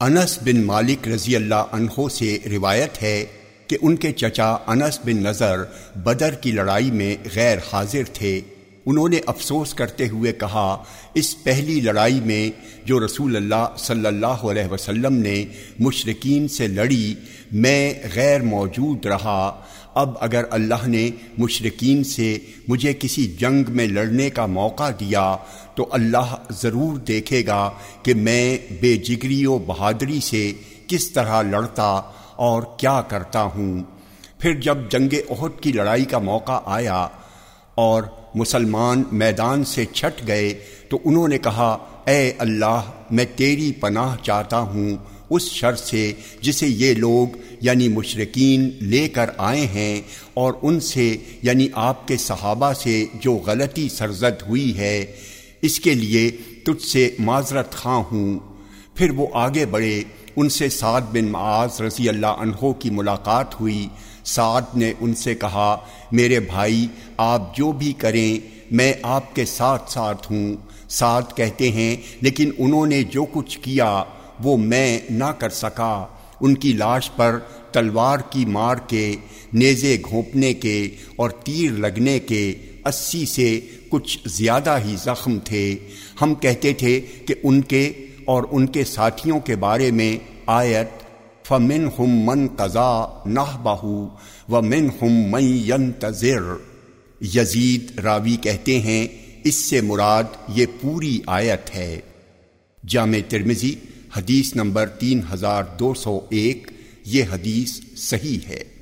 انس بن مالک رضی اللہ عنہ سے روایت ہے کہ ان کے چچا انس بن نظر بدر کی لڑائی میں غیر حاضر تھے۔ انہوں نے افسوس کرتے ہوئے کہا، اس پہلی لڑائی میں جو رسول اللہ صلی اللہ علیہ وسلم نے مشرقین سے لڑی میں غیر موجود رہا۔ اب اگر اللہ نے مشرقین سے مجھے کسی جنگ میں لڑنے کا موقع دیا، تو اللہ ضرور دیکھے گا کہ میں بے جگری و بہادری سے کس طرح لڑتا اور کیا کرتا ہوں۔ پھر جب جنگ عہد کی لڑائی کا موقع آیا اور مسلمان میدان سے چھٹ گئے، تو انہوں نے کہا، اے اللہ، میں تیری پناہ چاہتا ہوں۔ اس شر سے جسے یہ لوگ یعنی مشرقین لے کر آئے ہیں اور ان سے یعنی آپ کے صحابہ سے جو غلطی سرزد ہوئی ہے، اس کے لیے تجھ سے معذرت خواہ ہوں۔ پھر وہ آگے بڑھے، ان سے سعد بن معاذ رضی اللہ عنہ کی ملاقات ہوئی۔ سعد نے ان سے کہا، میرے بھائی، آپ جو بھی کریں، میں آپ کے ساتھ ساتھ ہوں۔ سعد کہتے ہیں، لیکن انہوں نے جو کچھ کیا وہ میں نہ کر سکا۔ ان کی لاش پر تلوار کی مار کے، نیزے گھونپنے کے اور تیر لگنے کے اسی سے کچھ زیادہ ہی زخم تھے۔ ہم کہتے تھے کہ ان کے اور ان کے ساتھیوں کے بارے میں آیت فمن ہم من قضا نہ بہو و من ہم من ینتظر یزید راوی کہتے ہیں، اس سے مراد یہ پوری آیت ہے۔ جامع ترمزی حدیث نمبر تین ہزار دو سو ایک یہ حدیث صحیح ہے۔